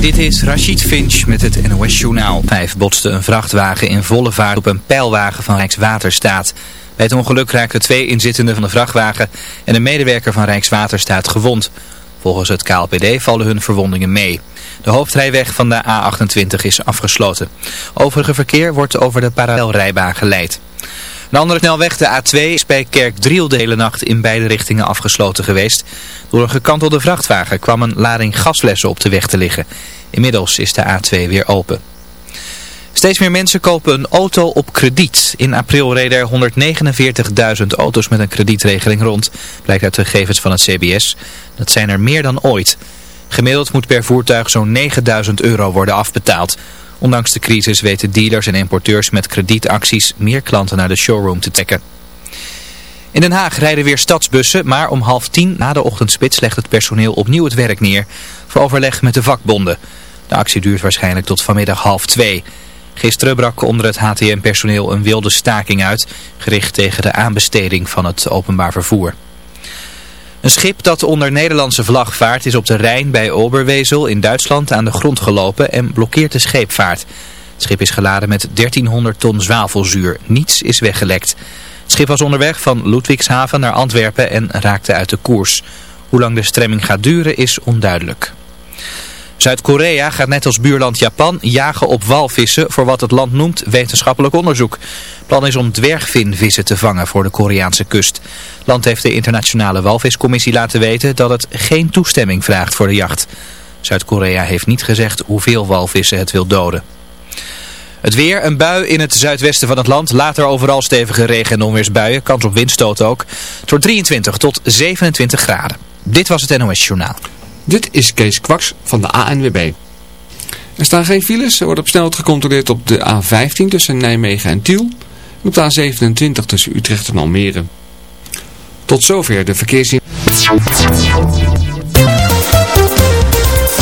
Dit is Rachid Finch met het NOS Journaal. Vijf botste een vrachtwagen in volle vaart op een pijlwagen van Rijkswaterstaat. Bij het ongeluk raakten twee inzittenden van de vrachtwagen en een medewerker van Rijkswaterstaat gewond. Volgens het KLPD vallen hun verwondingen mee. De hoofdrijweg van de A28 is afgesloten. Overige verkeer wordt over de parallelrijbaan geleid. Een andere snelweg, de A2, is bij Kerkdriel de in beide richtingen afgesloten geweest. Door een gekantelde vrachtwagen kwam een lading gasflessen op de weg te liggen. Inmiddels is de A2 weer open. Steeds meer mensen kopen een auto op krediet. In april reden er 149.000 auto's met een kredietregeling rond, blijkt uit de gegevens van het CBS. Dat zijn er meer dan ooit. Gemiddeld moet per voertuig zo'n 9.000 euro worden afbetaald. Ondanks de crisis weten dealers en importeurs met kredietacties meer klanten naar de showroom te trekken. In Den Haag rijden weer stadsbussen, maar om half tien na de ochtendspits legt het personeel opnieuw het werk neer voor overleg met de vakbonden. De actie duurt waarschijnlijk tot vanmiddag half twee. Gisteren brak onder het HTM-personeel een wilde staking uit, gericht tegen de aanbesteding van het openbaar vervoer. Een schip dat onder Nederlandse vlag vaart is op de Rijn bij Oberwezel in Duitsland aan de grond gelopen en blokkeert de scheepvaart. Het schip is geladen met 1300 ton zwavelzuur. Niets is weggelekt. Het schip was onderweg van Ludwigshaven naar Antwerpen en raakte uit de koers. Hoe lang de stremming gaat duren is onduidelijk. Zuid-Korea gaat net als buurland Japan jagen op walvissen voor wat het land noemt wetenschappelijk onderzoek. Plan is om dwergvinvissen te vangen voor de Koreaanse kust. Het land heeft de internationale walviscommissie laten weten dat het geen toestemming vraagt voor de jacht. Zuid-Korea heeft niet gezegd hoeveel walvissen het wil doden. Het weer, een bui in het zuidwesten van het land. Later overal stevige regen- en onweersbuien. Kans op windstoot ook. Wordt 23 tot 27 graden. Dit was het NOS Journaal. Dit is Kees Kwaks van de ANWB. Er staan geen files. Er wordt op snelheid gecontroleerd op de A15 tussen Nijmegen en Tiel. En op de A27 tussen Utrecht en Almere. Tot zover de verkeersin.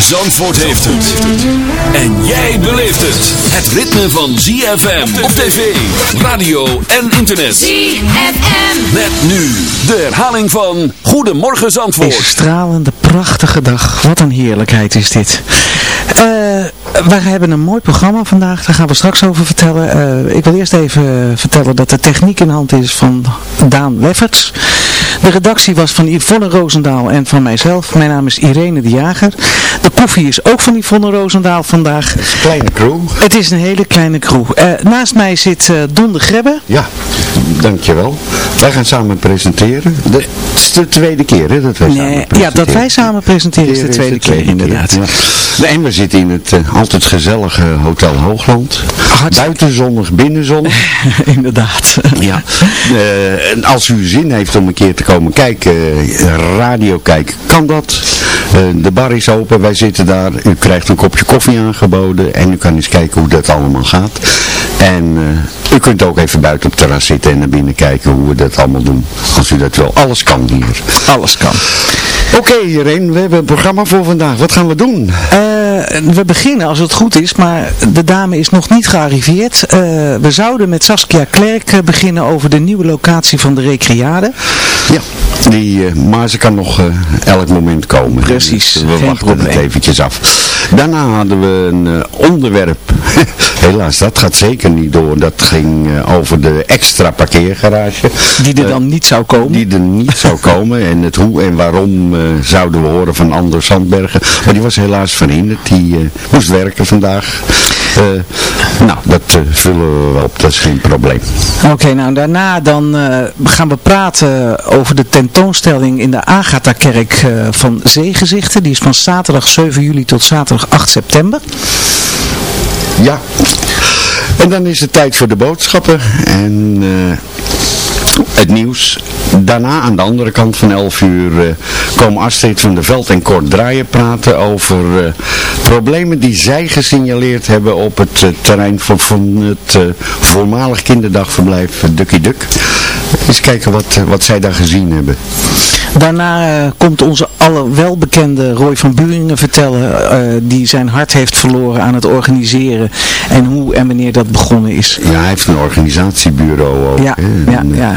Zandvoort heeft het. En jij beleeft het. Het ritme van ZFM op tv, radio en internet. ZFM. Met nu de herhaling van Goedemorgen Zandvoort. Een stralende, prachtige dag. Wat een heerlijkheid is dit. Eh, wij hebben een mooi programma vandaag, daar gaan we straks over vertellen. Eh, ik wil eerst even vertellen dat de techniek in hand is van Daan Lefferts. De redactie was van Yvonne Roosendaal en van mijzelf. Mijn naam is Irene de Jager. De koffie is ook van Yvonne Roosendaal vandaag. Kleine crew. Het is een hele kleine crew. Eh, naast mij zit eh, Don de Grebbe. Ja, dankjewel. Wij gaan samen presenteren. De, het is de tweede keer hè, dat wij samen presenteren. ja, dat wij samen presenteren is de Hier tweede keer inderdaad. Ja. Nee, en we zitten in het eh, altijd gezellige Hotel Hoogland. Hartstikke- Buitenzonnig, binnenzonnig. inderdaad. Ja. Eh, en als u zin heeft om een keer te komen kijken, eh, radio kijken, kan dat. De bar is open, wij zitten daar. U krijgt een kopje koffie aangeboden en u kan eens kijken hoe dat allemaal gaat. En u kunt ook even buiten op het terras zitten en naar binnen kijken hoe we dat allemaal doen. Als u dat wil. Alles kan hier. Alles kan. Oké Irene, we hebben een programma voor vandaag. Wat gaan we doen? Eh, we beginnen als het goed is, maar de dame is nog niet gearriveerd. Eh, we zouden met Saskia Klerk eh, beginnen over de nieuwe locatie van de Recreade. Ja. Die, eh, maar ze kan nog eh, elk moment komen. Precies, Dus we geen wachten het probleem. eventjes af. Daarna hadden we een eh, onderwerp. Helaas, dat gaat zeker niet door. Dat ging eh, over de extra parkeergarage. Die er Eh, dan niet zou komen. Die er niet zou komen. En het hoe en waarom eh, zouden we horen van Anders Sandbergen. Maar die was helaas verhinderd. Die eh, moest werken vandaag. Eh, nou, dat eh, vullen we wel op. Dat is geen probleem. Oké, nou daarna dan eh, gaan we praten over de tentoonstelling in de Agatha-kerk van Zeegezichten. Die is van zaterdag 7 juli tot zaterdag 8 september. Ja. En dan is het tijd voor de boodschappen. En het nieuws. Daarna aan de andere kant van 11 uur eh, komen Astrid van der Veld en Kort Draaien praten over eh, problemen die zij gesignaleerd hebben op het eh, terrein van, van het voormalig kinderdagverblijf Ducky Duck. Eens kijken wat, wat zij daar gezien hebben. Daarna eh, komt onze alle welbekende Roy van Buringen vertellen, eh, die zijn hart heeft verloren aan het organiseren en hoe en wanneer dat begonnen is. Ja, hij heeft een organisatiebureau ook. Ja, hè. ja, eh, ja.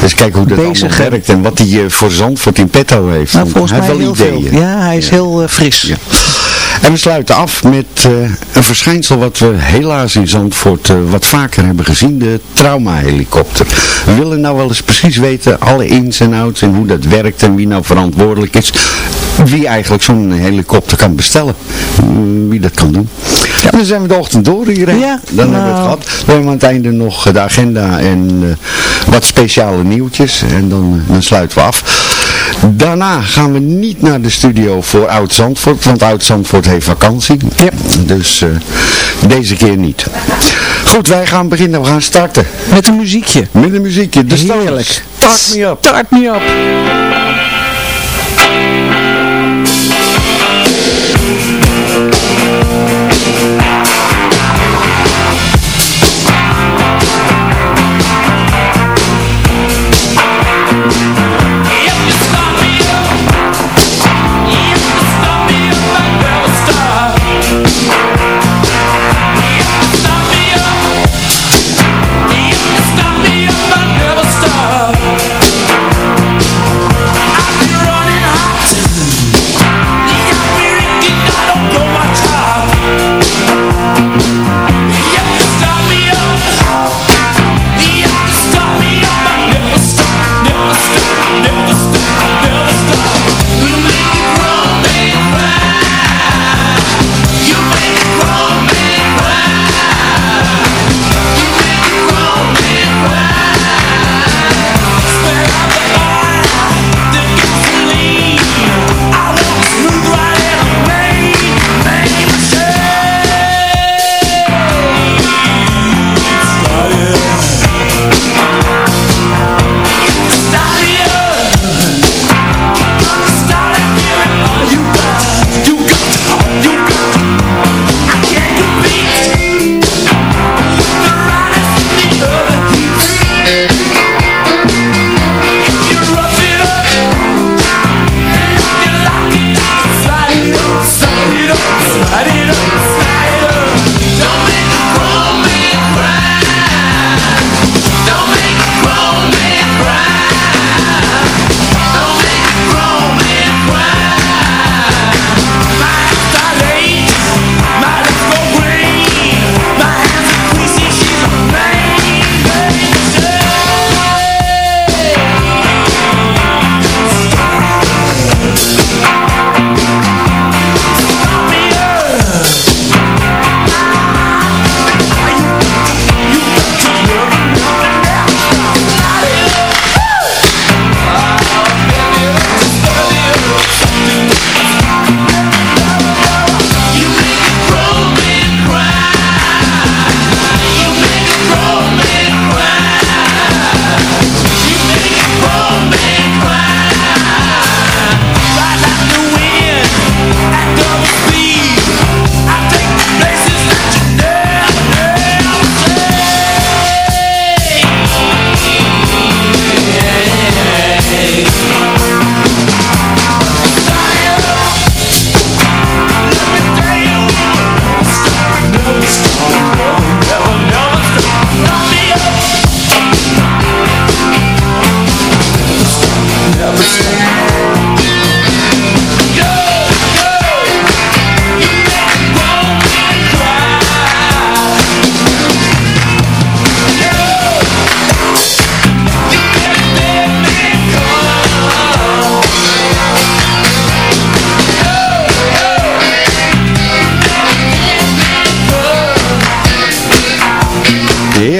Dus kijken hoe dat Bezig, allemaal werkt en wat hij eh, voor Zandvoort in petto heeft. Nou, volgens hij mij heeft heel wel veel. ideeën. Ja, hij is heel eh, fris. Ja. En we sluiten af met eh, een verschijnsel wat we helaas in Zandvoort eh, wat vaker hebben gezien, de traumahelikopter. We willen nou wel eens precies weten, alle ins en outs en hoe dat werkt en wie nou verantwoordelijk is. Wie eigenlijk zo'n helikopter kan bestellen. Mm, Wie dat kan doen. En dan zijn we de ochtend door hierheen. Ja, dan hebben we het nou. gehad. We hebben aan het einde nog de agenda en eh, wat speciale nieuwtjes. En dan, dan sluiten we af. Daarna gaan we niet naar de studio voor Oud-Zandvoort, want Oud-Zandvoort heeft vakantie. Ja. Dus eh, deze keer niet. Goed, wij gaan beginnen. We gaan starten. Met een muziekje. Met een muziekje. Stones. Heerlijk. Start me up. Start me up.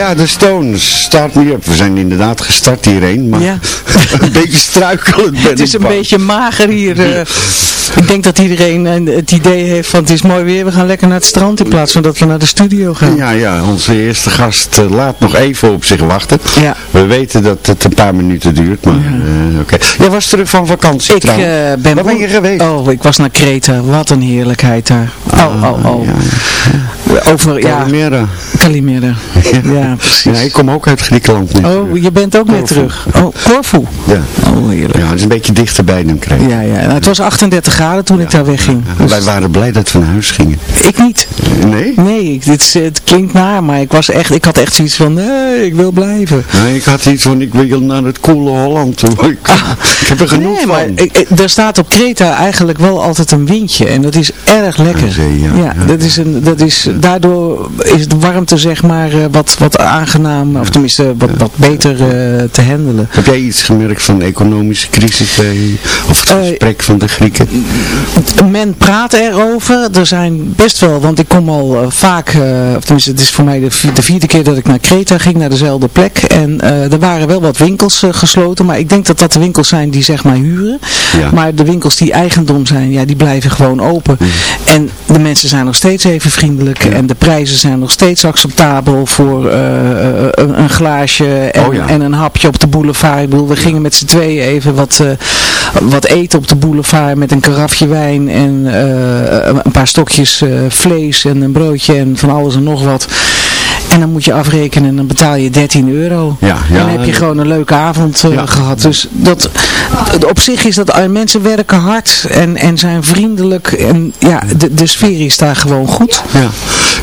Ja, de Stones, Start Me Up. We zijn inderdaad gestart hierheen, maar Ja. een beetje struikelend ben Het is een bang. beetje mager hier. eh. ik denk dat iedereen eh, het idee heeft van het is mooi weer, we gaan lekker naar het strand in plaats van dat we naar de studio gaan. Ja, ja, onze eerste gast eh, laat nog even op zich wachten. Ja. We weten dat het een paar minuten duurt, maar eh, oké. Jij was terug van vakantie Ik trouwens. eh, ben... Waar ben je geweest? Oh, ik was naar Kreta. Wat een heerlijkheid daar. Oh, oh, oh. Over, ja, Calimera. Calimera. Ja, precies. Ja, ik kom ook uit Griekenland. Oh, je bent ook Corfu. terug. Oh, Corfu. Ja. Oh, heerlijk. ja, het is een beetje dichterbij dan Kreta. Ja, ja. Nou, het was 38 graden toen ik daar wegging. Dus Wij waren blij dat we naar huis gingen. ik niet. Nee? Nee, dit, het klinkt naar, maar ik, was echt, ik had echt zoiets van, nee, ik wil blijven. Nee, ik had iets van, ik wil naar het coole Holland toe. Ik, ik heb er genoeg nee, van. maar ik- er staat op Kreta eigenlijk wel altijd een windje en dat is erg lekker. Zee, ja. Ja. dat is een, dat is, daardoor is de warmte zeg maar eh, wat, wat aangenaam, of tenminste wat, wat beter eh, te handelen. Heb jij iets gemerkt van de economische crisis bij, of het Eh, gesprek van de Grieken? Men praat erover. Er zijn best wel, want ik kom al eh, vaak, eh, of tenminste het is voor mij de, de vierde keer dat ik naar Kreta ging, naar dezelfde plek. En eh, er waren wel wat winkels eh, gesloten, maar ik denk dat dat de winkels zijn die zeg maar huren. Ja. Maar de winkels die eigendom zijn, ja die blijven gewoon open. En de mensen zijn nog steeds even vriendelijk en de prijzen zijn nog steeds acceptabel voor eh, eh, een, een glaasje en, Oh ja. en een hapje op de boulevard. Ik bedoel, we gingen met z'n tweeën even wat, eh, wat eten op de boulevard met een karafje wijn en eh, een paar stokjes eh, vlees en een broodje en van alles en nog wat. En dan moet je afrekenen en dan betaal je 13 euro. Ja, ja, en dan heb je gewoon een leuke avond eh, Ja. gehad. Dus dat, op zich is dat, eh, mensen werken hard en, en zijn vriendelijk. En ja, de, de sfeer is daar gewoon goed. Ja.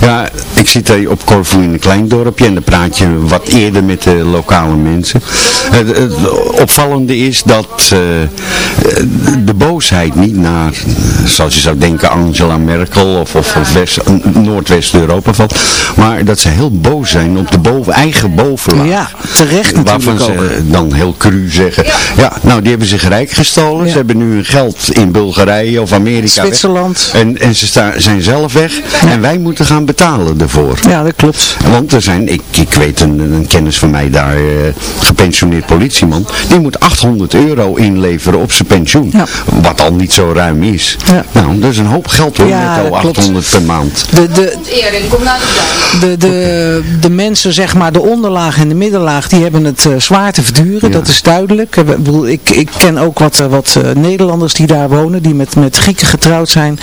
ja, ik zit hier op Corfu in een klein dorpje en dan praat je wat eerder met de lokale mensen. Het, het opvallende is dat eh, de boosheid niet naar, zoals je zou denken, Angela Merkel of, of, of West- Noordwest-Europa valt, maar dat ze heel boos zijn op de boven, eigen bovenlaag. Ja, terecht Waarvan ze dan heel cru zeggen, ja, nou die hebben zich rijk gestolen, Ja. ze hebben nu hun geld in Bulgarije of Amerika weg. Zwitserland. En, en ze sta, zijn zelf weg en wij moeten gaan betalen ervoor. Ja, dat klopt. Want er zijn, ik, ik weet een, een kennis van mij daar, eh, gepensioneerd politieman, die moet 800 euro inleveren op zijn pensioen. Ja. Wat al niet zo ruim is. Ja. Nou, dat is een hoop geld hoor, Ja, netto dat klopt. 800 per maand. De, de, de, de, de mensen, zeg maar, de onderlaag en de middenlaag, die hebben het eh, zwaar te verduren. Ja. Dat is duidelijk. Ik, bedoel, ik, ik ken ook wat, eh, wat eh, Nederlanders die daar wonen, die met, met Grieken getrouwd zijn.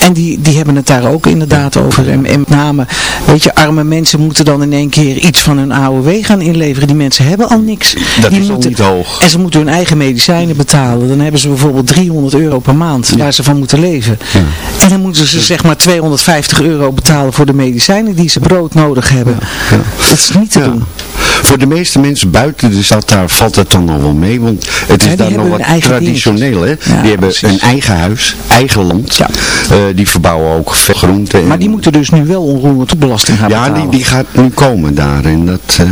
En die, die hebben het daar ook inderdaad over. En, en met name, weet je, arme mensen moeten dan in één keer iets van hun AOW gaan inleveren. Die mensen hebben al niks. Dat die is al niet hoog. En ze moeten hun eigen medicijnen betalen. Dan hebben ze bijvoorbeeld 300 euro per maand waar ze van moeten leven. En dan moeten ze zeg maar 250 euro betalen voor de medicijnen die ze brood nodig hebben. Dat is niet te doen. Voor de meeste mensen buiten de stad daar valt het dan nog wel mee, want het is Ja, daar nog wat traditioneel. Hè? Ja, die hebben precies. een eigen huis, eigen land. Ja. Eh, die verbouwen ook veel groenten. en- Maar die moeten dus nu wel onroerend belasting gaan Ja, betalen. die, die gaat nu komen daar. En dat, eh,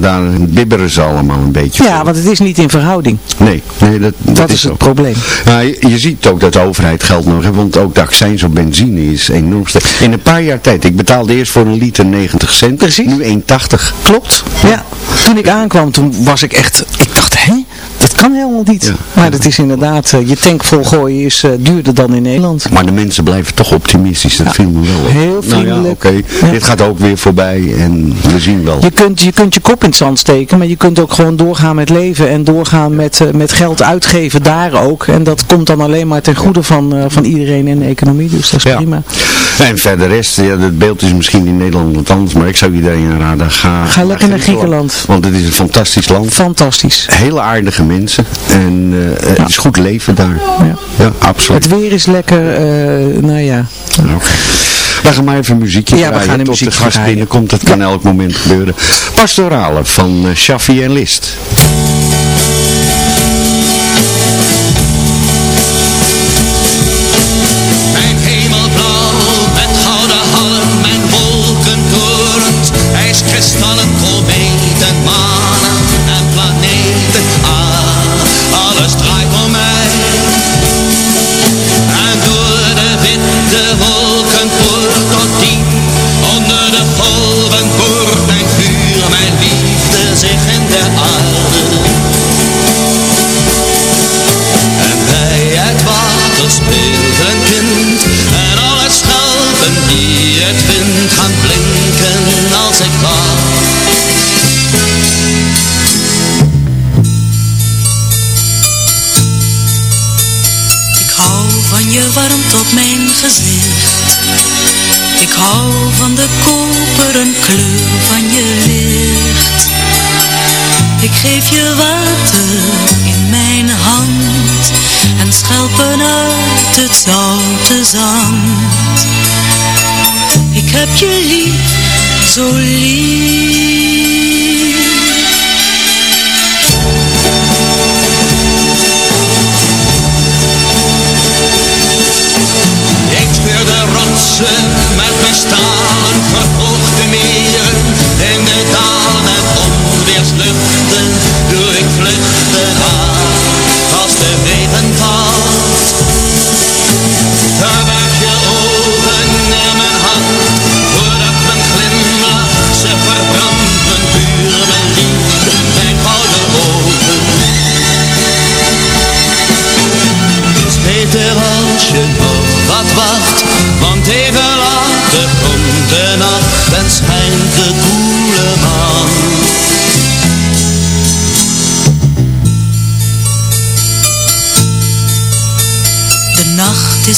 daar bibberen ze allemaal een beetje Ja, voor. want het is niet in verhouding. Nee, nee dat, dat, Dat is het probleem. Ja, je, je ziet ook dat de overheid geld nodig heeft, want ook de accijns op benzine is enorm sterk. In een paar jaar tijd, ik betaalde eerst voor een liter 90 cent, Precies. nu 1,80. Klopt. Ja. Toen ik aankwam, toen was ik echt... Ik dacht, hè? Dat kan helemaal niet. Ja. Maar dat is inderdaad... eh, je tank volgooien is eh, duurder dan in Nederland. Maar de mensen blijven toch optimistisch, dat viel me wel op. heel Nou vriendelijk. ja, oké, Ja. dit gaat ook weer voorbij en we zien wel. Je kunt, je kunt je kop in het zand steken, maar je kunt ook gewoon doorgaan met leven en doorgaan met, eh, met geld uitgeven daar ook. En dat komt dan alleen maar ten goede van, van iedereen in de economie, dus dat is Ja. prima. En verder rest, ja, het beeld is misschien in Nederland wat anders, maar ik zou iedereen aanraden, ga, Ga lekker naar Griekenland. Want het is een fantastisch land. Fantastisch. Hele aardige mensen en eh, het is goed leven daar. Ja. Ja, absoluut. Het weer is lekker, eh, nou ja. Oké. We gaan maar even muziekje Ja, we draaien gaan een tot de muziekje gast draaien. binnenkomt. Dat kan elk moment gebeuren. Pastorale van eh, Shaffi en List. Zoute zand. Ik heb je lief,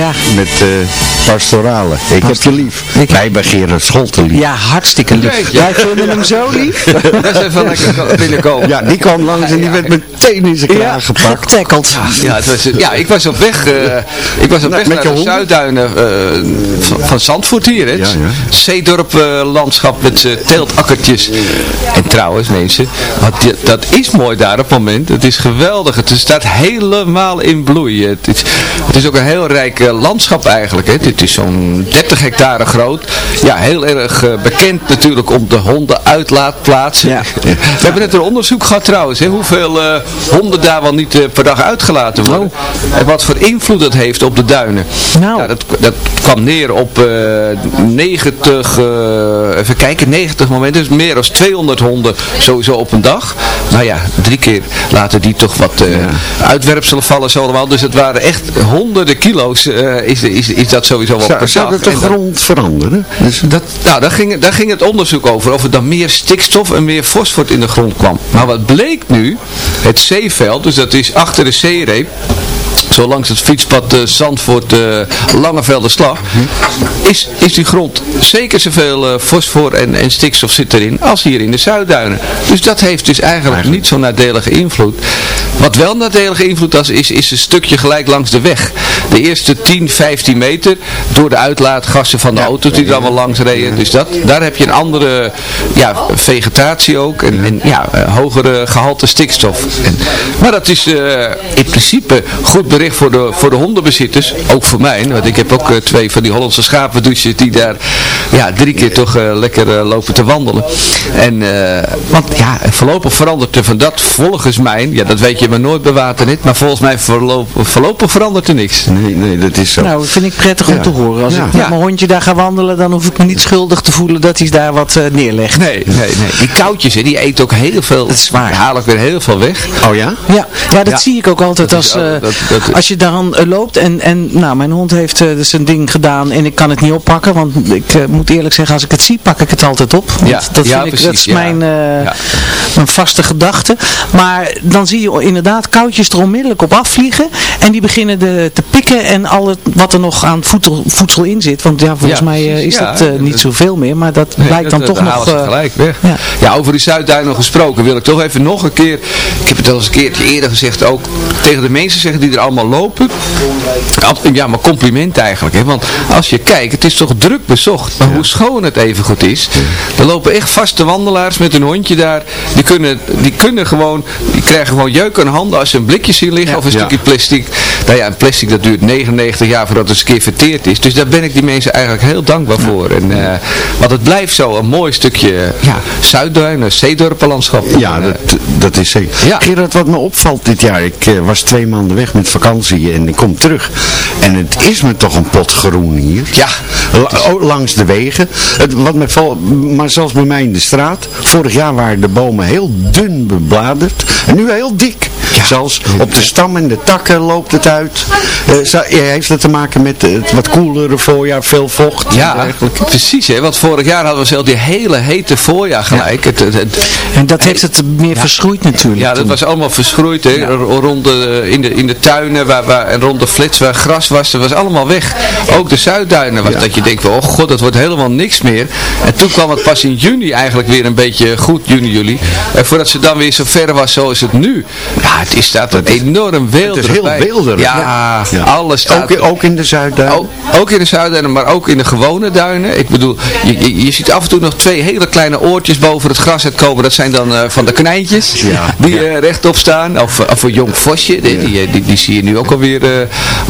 Ja. Met eh pastorale. Ik heb je lief. Ik- Wij bij Gerard Scholten lief. Ja, hartstikke lief. Wij vinden hem zo lief. Dat is even lekker binnenkomen. Ja, die kwam langs en die werd meteen in zijn kraag gepakt. Getackled. Ja, het was, ja, ik was op weg, eh, ik was op Nou, weg met naar de hond? Zuidduinen eh, van, van Zandvoort hier. Hè. Ja, ja. Zeedorp eh, landschap met eh, teeltakkertjes. En trouwens mensen, wat, die- dat is mooi daar op het moment. Het is geweldig. Het staat helemaal in bloei. Het is, het is ook een heel rijk eh, landschap eigenlijk. Hè. Dit is zo'n 30 hectare groot. Ja, heel erg eh, bekend natuurlijk om de hondenuitlaatplaats. Ja. We hebben net een onderzoek gehad trouwens. Hè, hoeveel eh, honden daar wel niet eh, per dag uitgelaten worden. En wat voor invloed dat heeft op de duinen. Nou. Ja, dat, dat kwam neer op eh 90, eh, even kijken, 90 momenten. Dus meer dan 200 honden sowieso op een dag. Nou ja, drie keer laten die toch wat uitwerpselen vallen zo allemaal. Dus het waren echt honderden kilo's is, is, is dat sowieso wel Zou, per zou dat de dat- grond veranderen? Dus, dat, nou, daar ging, daar ging het onderzoek over. Of er dan meer stikstof en meer fosfor in de grond kwam. Maar wat bleek nu? Het zeeveld, dus dat is achter de zeereep. Zo langs het fietspad eh, Zandvoort, uh, Langevelderslag. Is, is die grond zeker zoveel eh, fosfor en, en stikstof zit erin als hier in de Zuidduinen. Dus dat heeft dus eigenlijk, niet zo'n nadelige invloed. Wat wel nadelige invloed is, is een stukje gelijk langs de weg. De eerste 10, 15 meter door de uitlaatgassen van de auto's die er allemaal langs reden. Dus dat, daar heb je een andere ja, vegetatie ook en, en ja, eh, hogere gehalte stikstof. En, maar dat is eh, in principe goed goed bericht voor de, voor de hondenbezitters. Ook voor mij. Want ik heb ook eh, twee van die Hollandse schapendouches die daar ja, drie keer toch eh, lekker eh, lopen te wandelen. En, eh, want ja, voorlopig verandert er van dat volgens mij, ja dat weet je maar nooit bij Waternet, maar volgens mij voorlopig, voorlopig verandert er niks. Nee, nee, dat is zo. Nou, dat vind ik prettig om Ja. te horen. Als Ja. ik met Ja. mijn hondje daar ga wandelen, dan hoef ik me niet schuldig te voelen dat hij daar wat neerlegt. Nee, nee, nee. Die koudjes, hè, die eten ook heel veel. Dat is waar. Die halen ook weer heel veel weg. Oh ja? Ja, ja dat Ja. zie ik ook altijd Dat als, is ook- eh, dat- dat- als je dan eh, loopt en, en nou, mijn hond heeft eh, zijn ding gedaan en ik kan het niet oppakken, want ik eh, moet eerlijk zeggen, als ik het zie, pak ik het altijd op. Ja, dat, ja, vind ik, dat is precies, mijn, mijn vaste gedachte. Maar dan zie je inderdaad koudjes er onmiddellijk op afvliegen en die beginnen de, te pikken en al het, wat er nog aan voedsel, voedsel in zit. Want ja, volgens mij precies, is dat niet zoveel meer, maar dat Nee, blijkt dan dat- toch nog... gelijk weg. ja. Over die Zuidduinen gesproken wil ik toch even nog een keer, ik heb het al eens een keertje eerder gezegd ook, tegen de mensen zeggen die er allemaal lopen. Ja, maar compliment eigenlijk. Hè? Want als je kijkt, het is toch druk bezocht. Maar hoe schoon het even goed is. Er lopen echt vaste wandelaars met een hondje daar. Die kunnen, die kunnen gewoon, die krijgen gewoon jeuk aan handen als ze een blikje zien liggen of een Ja. stukje plastic. Nou ja, een plastic dat duurt 99 jaar voordat het eens een keer verteerd is. Dus daar ben ik die mensen eigenlijk heel dankbaar voor. En, eh, want het blijft zo een mooi stukje ja, Zuidduinen, zeedorpenlandschap. Ja, En, eh, dat, dat is zeker. Gerard, wat me opvalt dit jaar, ik eh, was twee maanden weg met vakantie en ik kom terug. En het is me toch een pot groen hier. Ja. La- oh, langs de wegen. Het, wat me maar zelfs bij mij in de straat. Vorig jaar waren de bomen heel dun bebladerd. En nu heel dik. Zelfs op de stam en de takken loopt het uit. Eh, zou- ja, heeft het te maken met het wat koelere voorjaar, veel vocht? ja, precies. Hè? Want vorig jaar hadden we zelf die hele hete voorjaar gelijk. Het, het, het- En dat heeft het meer verschroeid natuurlijk. Ja, dat toen. was allemaal verschroeid hè? Rond de, in, de, in de tuinen waar, waar, en rond de flits waar gras was. Dat was allemaal weg. Ook de Zuidduinen. Was, Dat je denkt, van, oh god, dat wordt helemaal niks meer. En toen kwam het pas in juni eigenlijk weer een beetje goed, juni, juli. En voordat ze dan weer zo ver was zoals het nu. Ja, het is staat er enorm weelderig Het is heel weelderig. Ja, Ja. alles staat... Ook, ook in de Zuidduinen? Ook, ook in de Zuidduinen, maar ook in de gewone duinen. Ik bedoel, je, je, je ziet af en toe nog twee hele kleine oortjes boven het gras uitkomen. Dat zijn dan eh, van de konijntjes Ja, die eh, rechtop staan. Of, of een jong vosje, die, die, eh, die, die zie je nu ook alweer eh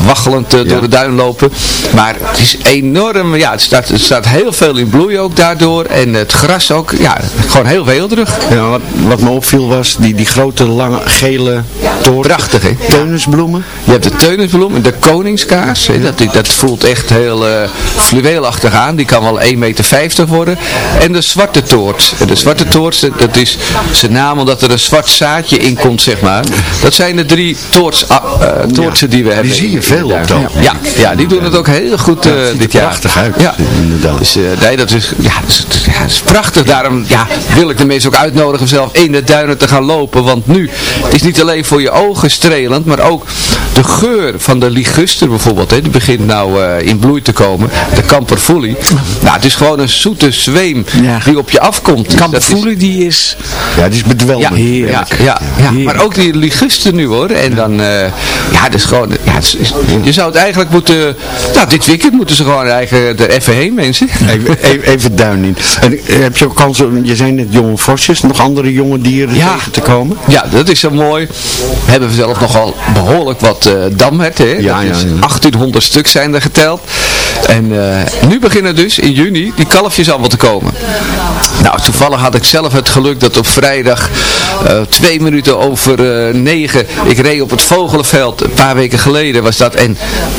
waggelend eh, door de duin lopen. Maar het is enorm, ja, het staat, het staat heel veel in bloei ook daardoor. En het gras ook, ja, gewoon heel weelderig. Ja, wat, wat me opviel was die, die grote lange gele toren. Prachtig, hè? Teunisbloemen. Je hebt de teunisbloem en de koningskaas. Hè, dat, dat voelt echt heel eh fluweelachtig aan. Die kan wel 1,50 meter worden. En de zwarte toort. De zwarte toort, dat is zijn naam omdat er een zwart zaadje in komt, zeg maar. Dat zijn de drie toorts, ah, eh, toortsen die we hebben. zie je veel op dan. Ja, ja, die doen het ook heel goed Ja, er dit jaar. prachtig uit, Ja, inderdaad. Dus, nee, dat is, ja, dat is, ja, dat is prachtig. Daarom ja, wil ik de mensen ook uitnodigen zelf in de duinen te gaan lopen. Want nu het is niet alleen voor je ogen strelend, maar ook de geur van de liguster bijvoorbeeld. Hè, die begint nou eh, in bloei te komen. De kamperfoelie. Nou, het is gewoon een zoete zweem Ja. die op je afkomt. Dus Kamperfoelie die is... Ja, die is bedwelmend. ja, ja, ja, ja. maar ook die liguster nu hoor. En dan, eh, ja, dat is gewoon, ja, het is- je zou het eigenlijk moeten, nou dit weekend moeten ze gewoon eigenlijk er even heen mensen. Even, even, duin in. En eh, heb je ook kans, om- je zijn net jonge vosjes, nog andere jonge dieren Ja. tegen te komen? Ja, dat is zo mooi. We hebben zelf nogal behoorlijk wat damherten. Hè? Ja, Dat ja, is ja. 1800 stuk zijn er geteld. En eh, nu beginnen dus in juni die kalfjes allemaal te komen. Nou, toevallig had ik zelf het geluk dat op vrijdag eh, twee minuten over negen, ik reed op het Vogelenveld, een paar weken geleden was dat. En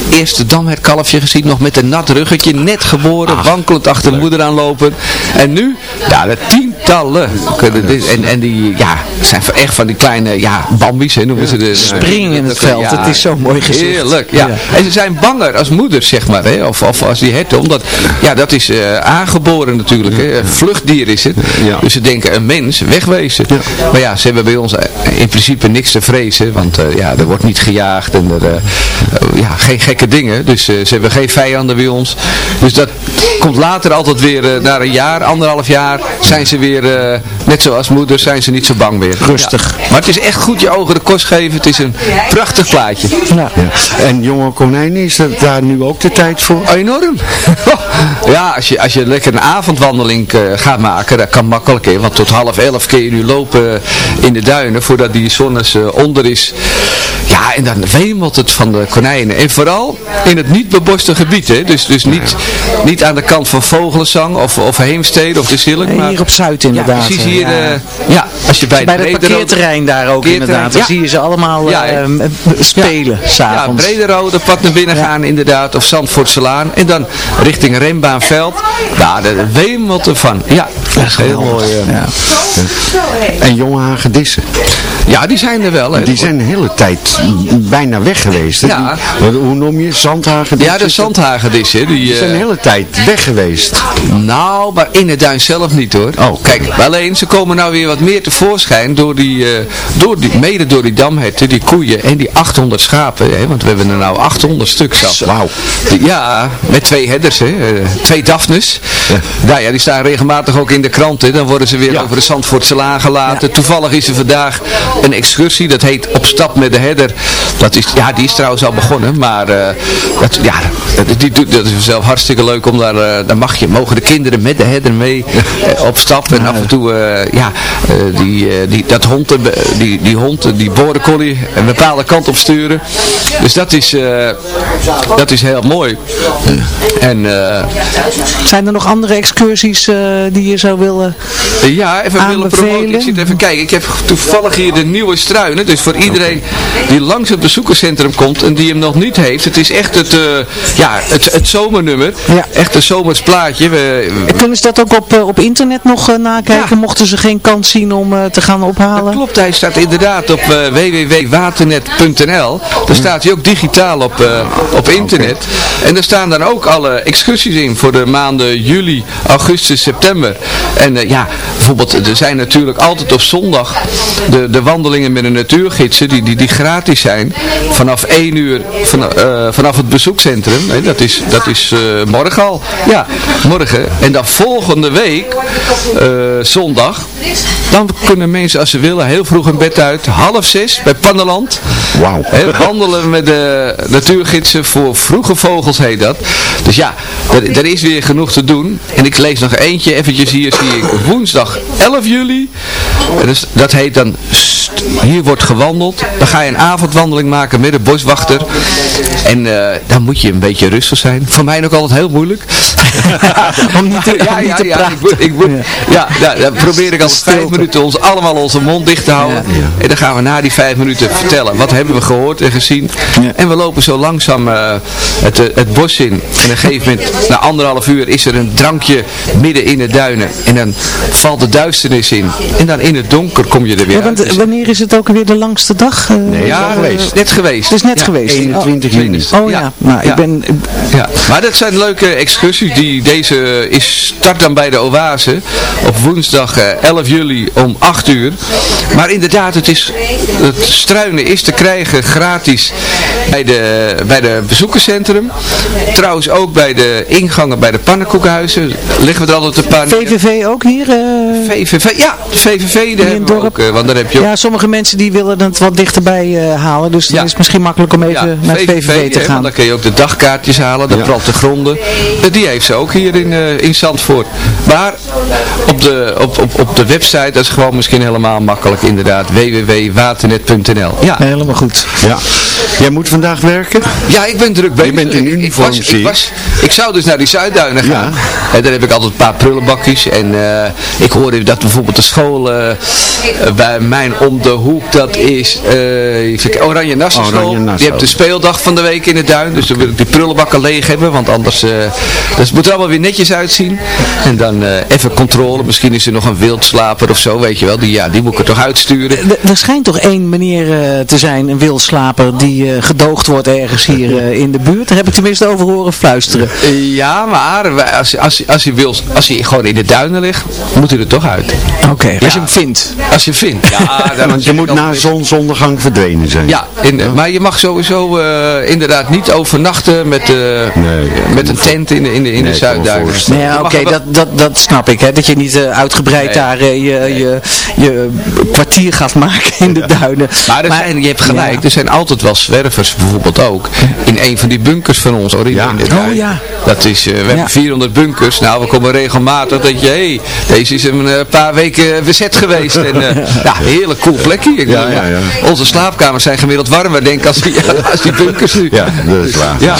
eerste damhertkalfje gezien, nog met een nat ruggetje, net geboren, wankelend achter de moeder aanlopen. En nu, ja, de tientallen. En, en die, ja, zijn echt van die kleine, ja, bambies, hè, noemen ze de... Springen in het veld, het is zo mooi gezicht. Heerlijk, ja. Ja. En ze zijn banger als moeders, zeg maar, hè, of, of als die herten, omdat, ja, dat is eh, aangeboren natuurlijk, hè. Een vluchtdier is het. Dus ze denken, een mens, wegwezen. Maar ja, ze hebben bij ons eh, in principe niks te vrezen, want eh, ja, er wordt niet gejaagd en er, eh, ja, geen gekke dingen. Dus ze hebben geen vijanden bij ons. Dus dat komt later altijd weer, na een jaar, anderhalf jaar, zijn ze weer, eh, net zoals moeders zijn ze niet zo bang meer. Rustig. Ja. Maar het is echt goed je ogen de kost geven. Het is een prachtig plaatje. Ja. Ja. En jonge konijnen, is dat daar nu ook de tijd voor? Enorm. ja, als je, als je lekker een avondwandeling eh, gaat maken, dat kan makkelijk. Hè, want tot half elf kun je nu lopen in de duinen voordat die zon eens, eh, onder is. Ja, en dan wemelt het van de konijnen. En vooral in het niet beboste gebied. Hè. Dus, dus niet, niet aan de kant van Vogelenzang of, of Heemstede of de Zilk. Nee, maar hier op Zuid ja, inderdaad. precies eh, hier. ja. eh, ja, als je bij, Bij het het parkeerterrein daar ook inderdaad. Dan ja. zie je ze allemaal Ja, eh, eh, spelen Ja, s'avonds. Brederode pad naar binnen gaan inderdaad, of Zandvoortselaan. En dan richting Rembaanveld. Ja, daar wemelt ervan. Ja, dat is heel mooi. Ja. En jonge hagedissen. Ja, die zijn er wel. Hè. Die zijn de hele tijd bijna weg geweest. Ja. Die- hoe noem je? Zandhagedissen? Ja, de zandhagedis, hè. Die, Die zijn de hele tijd weg geweest. Nou, maar in de duin zelf niet hoor. Oh. Kijk, alleen ze komen nou weer wat meer tevoorschijn door die, eh, door die, mede door die damherten, die koeien en die 800 schapen. Hè, want we hebben er nou 800 stuk zelfs. Wauw. Ja, met twee headers, hè, eh, twee Daphnes. Nou ja, die staan regelmatig ook in de krant. Hè. Dan worden ze weer Ja. over de Zandvoortselaan gelaten. Toevallig is er vandaag een excursie, dat heet Op stap met de herder. Dat is, ja, die is trouwens al begonnen, maar eh, dat, ja, dat, die, doet- dat is zelf hartstikke leuk om daar, daar mag je, mogen de kinderen met de herder mee op stap. En af en toe, eh, ja, eh, die, eh, die, dat hond, die, die hond, die border collie, een bepaalde kant op sturen. Dus dat is, dat is heel mooi. En Zijn er nog andere excursies die je zou willen... ja, even willen promoten. Ik zit even kijken. Ik heb toevallig hier de nieuwe struinen. Dus voor iedereen die langs het bezoekerscentrum komt en die hem nog niet heeft. Het is echt het, ja, het, het zomernummer. Ja. Echt een zomers plaatje. We, Kunnen ze dat ook op, op internet nog eh, nakijken, Ja. mochten ze geen kans zien om eh, te gaan dat ophalen? klopt, hij staat inderdaad op eh, www.waternet.nl. Daar staat hij ook digitaal op, eh, op internet. En daar staan dan ook alle excursies in voor de maanden juli, augustus, september. En ja, bijvoorbeeld, er zijn natuurlijk altijd op zondag de, de wandelingen met de natuurgidsen die, die, die gratis zijn. Vanaf 1 uur van, vanaf het bezoekcentrum. Hè, dat is, dat is morgen al. Ja, morgen. En dan volgende week, zondag, dan kunnen mensen als ze willen heel vroeg in bed uit. Half zes bij Panneland. Wauw. Wandelen met de natuurgidsen voor vroege vogels heet dat. Dus ja, er, er is weer genoeg te doen. En ik lees nog eentje, eventjes hier zie ik woensdag 11 juli. Dus, dat heet dan, st- hier wordt gewandeld. Dan ga je een avondwandeling maken met de boswachter. En eh, dan moet je een beetje rustig zijn. Voor mij ook altijd heel moeilijk. Om niet te, ja, om niet ja, te ja, praten. ik moet, ik moet, ja, ja, dan probeer ik al vijf minuten ons allemaal onze mond dicht te houden. En dan gaan we na die vijf minuten vertellen. Wat hebben we gehoord en gezien. En we lopen zo langzaam eh, het, eh, het bos in. En op een gegeven moment, na anderhalf uur, is er een drankje midden in de duinen. En dan valt de duisternis in. En dan in het donker kom je er weer want uit. eh, wanneer is het ook weer de langste dag? eh? Nee, ja, geweest. net geweest. Het is net Ja, geweest. 21 juni. Oh ja, Ja. nou Ja. ik ben... Ja, maar dat zijn leuke excursies. Die, deze is start dan bij de Oase op woensdag eh, 11 juli om 8 uur. Maar inderdaad, het, is, het struinen is te krijgen gratis bij de, bij de bezoekerscentrum. Trouwens ook bij de ingangen bij de pannenkoekenhuizen. Liggen we er altijd een paar... VVV ook hier? eh? VVV, ja, VVV, daar we dorp? ook. eh, want daar heb je ook Ja, sommige mensen die willen het wat dichterbij eh, halen. Dus dan Ja. is het misschien makkelijk om even naar VVV te want gaan. dan kun je ook de dagkaartjes halen, de Ja. Eh, Die heeft ze ook hier in, eh, in Zandvoort. Maar op de, op, op, op de website, dat is gewoon misschien helemaal makkelijk inderdaad. www.waternet.nl Ja. Helemaal goed. Ja. Jij moet vandaag werken? Ja, ik ben druk bezig. bent in Ik- ik uniform, was- ik, ik. was, ik zou dus naar die Zuidduinen gaan. En daar heb ik altijd een paar prullenbakjes. En eh, ik hoorde dat bijvoorbeeld de school eh, bij mijn om de hoek, dat is eh, kijken, Oranje Nassau Oranje school. Nassau. Die heeft de speeldag van de week in de duin. Dus dan wil ik die prullenbakken leeg hebben. Want anders, het moet er allemaal weer netjes uitzien. En dan eh, even controle. Misschien is er nog een wildslaper of zo, weet je wel. Die, ja, die moet ik er toch uitsturen. Er- Er schijnt toch één meneer eh, te zijn, een wildslaper, die eh, gedoogd wordt ergens hier eh, in de buurt. Daar heb ik tenminste over horen fluisteren. Ja, maar wij- als, als, als, hij wil, als hij gewoon in de duinen ligt, moet hij er toch uit. Oké, als je hem vindt. Als je vindt. Ja, dan Want je moet na zonsondergang verdwenen zijn. Ja, in, maar je mag sowieso inderdaad niet overnachten met, met een tent in de, in de, in de Nee, Zuidduinen. Nee, Je oké, dat, dat, dat snap ik. Hè? Dat je niet uitgebreid Nee. daar eh, je, je, je kwartier gaat maken in de duinen. Maar, zijn, je hebt gelijk, ja. er zijn altijd wel zwervers bijvoorbeeld ook. In een van die bunkers van ons, in, Ja. de Oh, duin. ja. Dat is, eh, we hebben 400 bunkers. Nou, we komen regelmatig dat je, hé, hey, deze is een eh, paar weken bezet geweest. En, eh, ja, heerlijk cool plekje. Ik Ja, ja, ja. Onze slaapkamers zijn gemiddeld warmer, denk ik, als die, als die bunkers nu. Ja, dat is waar. Ja.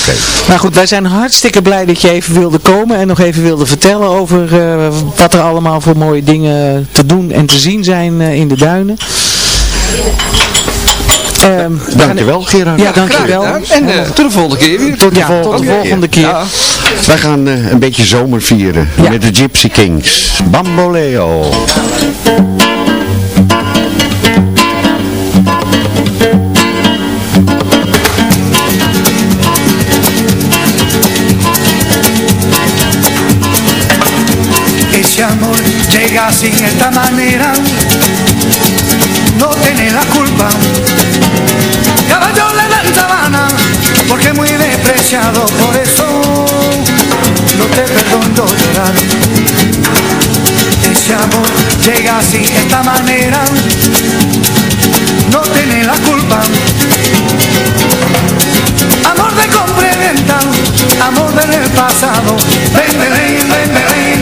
Oké. Maar goed, wij zijn hartstikke blij dat je even wilde komen en nog even wilde vertellen over eh, wat er allemaal voor mooie dingen te doen en te zien zijn eh, in de duinen. Ehm, gaan- Dankjewel Gerard. Ja, dankjewel. En eh, tot de volgende keer weer. Tot de Ja, volgende, tot de keer. volgende keer. Ja. Wij gaan eh, een beetje zomer vieren Ja. met de Gypsy Kings. Bamboleo. sin esta manera no tiene la culpa. Caballo le dan sabana porque muy despreciado, por eso no te perdono llorar. Ese amor llega sin esta manera, no tiene la culpa. Amor de compra amor del pasado, ven, ven, ven, ven.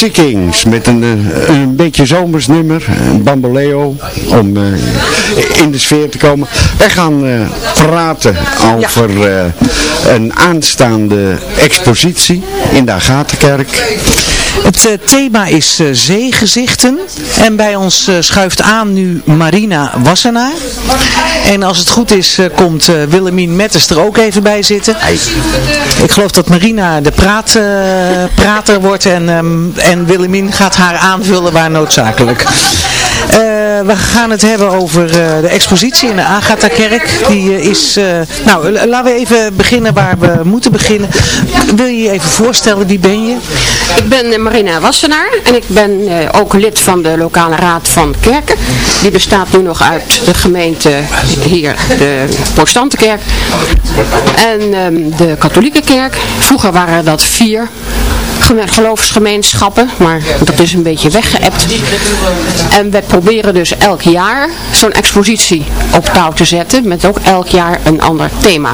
Gypsy Kings met een, eh, een beetje zomers nummer, een bamboleo, om eh, in de sfeer te komen. Wij gaan eh, praten over een aanstaande expositie in de Agatenkerk. Het eh, thema is eh, zeegezichten. En bij ons eh, schuift aan nu Marina Wassenaar. En als het goed is, eh, komt eh, Willemien Metters er ook even bij zitten. Ik geloof dat Marina de praat, prater wordt en, ehm, en Willemien gaat haar aanvullen waar noodzakelijk. Eh, we gaan het hebben over eh, de expositie in de Agatha-kerk. Die is, eh, nou, laten we even beginnen waar we moeten beginnen. wil je je even voorstellen, wie ben je? Ik ben eh, Marina Wassenaar en ik ben eh, ook lid van de lokale raad van kerken. Die bestaat nu nog uit de gemeente hier, de protestantenkerk en ehm, de katholieke kerk. Vroeger waren dat vier geme- geloofsgemeenschappen, maar dat is een beetje weggeëpt. En we proberen dus elk jaar zo'n expositie op touw te zetten met ook elk jaar een ander thema.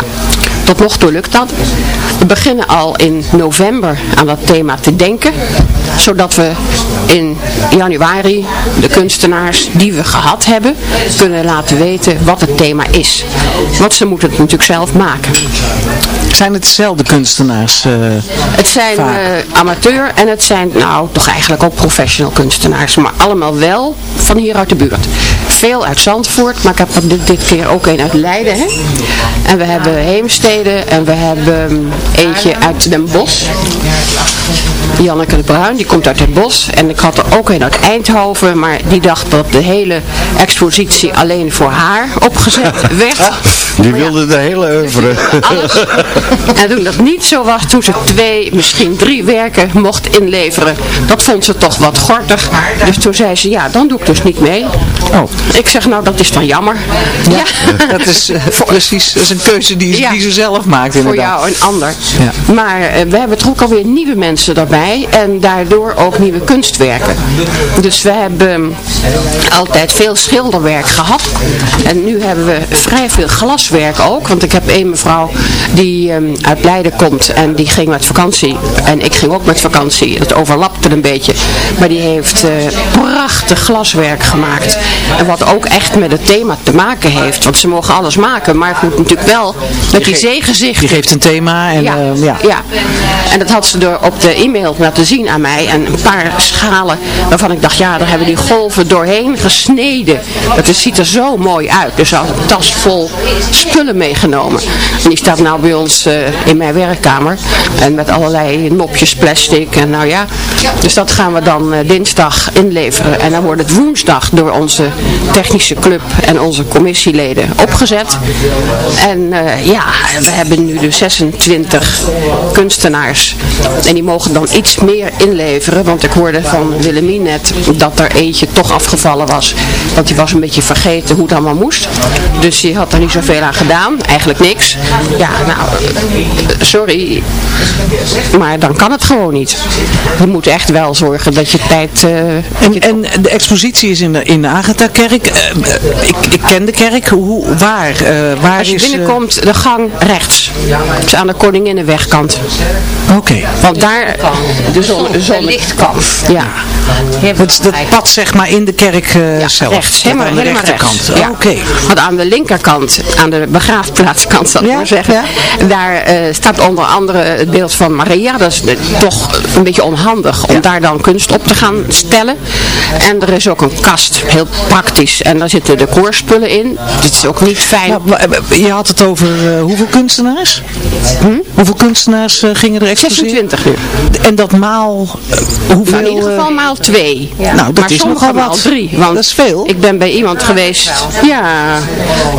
Tot nog toe lukt dat. We beginnen al in november aan dat thema te denken, zodat we in januari de kunstenaars die we gehad hebben, kunnen laten weten wat het thema is. Want ze moeten het natuurlijk zelf maken. Zijn het dezelfde kunstenaars? eh, Het zijn eh, amateur en het zijn nou toch eigenlijk ook professional kunstenaars. Maar allemaal wel van hier uit de buurt. Veel uit Zandvoort, maar ik heb er dit, dit keer ook een uit Leiden. Hè? En we hebben Heemstede en we hebben mm, eentje uit Den Bosch. Janneke de Bruin, die komt uit Den Bosch. En ik had er ook een uit Eindhoven, maar die dacht dat de hele expositie alleen voor haar opgezet werd. Die wilde de hele oeuvre. Alles. En toen dat niet zo was, toen ze twee, misschien drie werken mocht inleveren, dat vond ze toch wat gortig. Dus toen zei ze, ja, dan doe ik dus niet mee. Oh. Ik zeg, nou, dat is dan jammer. Ja, Dat is eh, precies dat is een keuze die, Ja. die ze zelf maakt voor inderdaad. jou en ander. Ja. Maar eh, we hebben toch ook alweer nieuwe mensen en daardoor ook nieuwe kunstwerken. Dus we hebben altijd veel schilderwerk gehad. En nu hebben we vrij veel glaswerk ook. Want ik heb een mevrouw die ehm, uit Leiden komt en die ging met vakantie. En ik ging ook met vakantie. Het overlapte een beetje. Maar die heeft eh, prachtig glaswerk gemaakt. En wat ook echt met het thema te maken heeft. Want ze mogen alles maken. Maar het moet natuurlijk wel met die zeegezichten. Die geeft een thema en Ja, eh, ja. ja. En dat had ze door op de e-mail laten zien aan mij. En een paar schalen waarvan ik dacht, ja, daar hebben die golven doorheen gesneden. Dat ziet er zo mooi uit. Dus had een tas vol spullen meegenomen. En die staat nou bij ons eh, in mijn werkkamer. En met allerlei nopjes plastic. En nou ja, dus dat gaan we dan eh, dinsdag inleveren. En dan wordt het woensdag door onze technische club en onze commissieleden opgezet. En eh, ja, we hebben nu dus 26 kunstenaars. En die mogen dan iets meer inleveren. Want ik hoorde van Willemien net dat er eentje toch afgevallen was. Want die was een beetje vergeten hoe het allemaal moest. Dus die had er niet zoveel aan gedaan. Eigenlijk niks. Ja, nou, eh, sorry. Maar dan kan het gewoon niet. Je moet echt wel zorgen dat je tijd... eh, En, en de expositie is in de, in de Agatha-kerk. Eh, eh, ik, ik ken de kerk. Hoe, waar? eh, waar Als je is, binnenkomt, de gang rechts. Dus aan de Koninginnenwegkant. Oké. Want daar... De, zon, de, zon, lichtkant. Ja. Dat is dat pad zeg maar in de kerk eh, Ja, zelf. rechts, helemaal, aan de helemaal rechterkant. rechts. Ja. Oké. Want aan de linkerkant, aan de begraafplaatskant zal ik Ja, maar zeggen, daar eh, staat onder andere het beeld van Maria. Dat is toch een beetje onhandig om daar dan kunst op te gaan stellen. En er is ook een kast, heel praktisch. En daar zitten de koorspullen in. Dit is ook niet fijn. Eh, je had het over eh, hoeveel kunstenaars? Hm? Hoeveel kunstenaars eh, gingen er exposeren? 26 nu. En dat maal eh, hoeveel? Nou, in ieder geval eh, maal twee. Nou, dat maar is nogal wat. drie. Want Dat is veel. Ik ben bij iemand geweest, ja,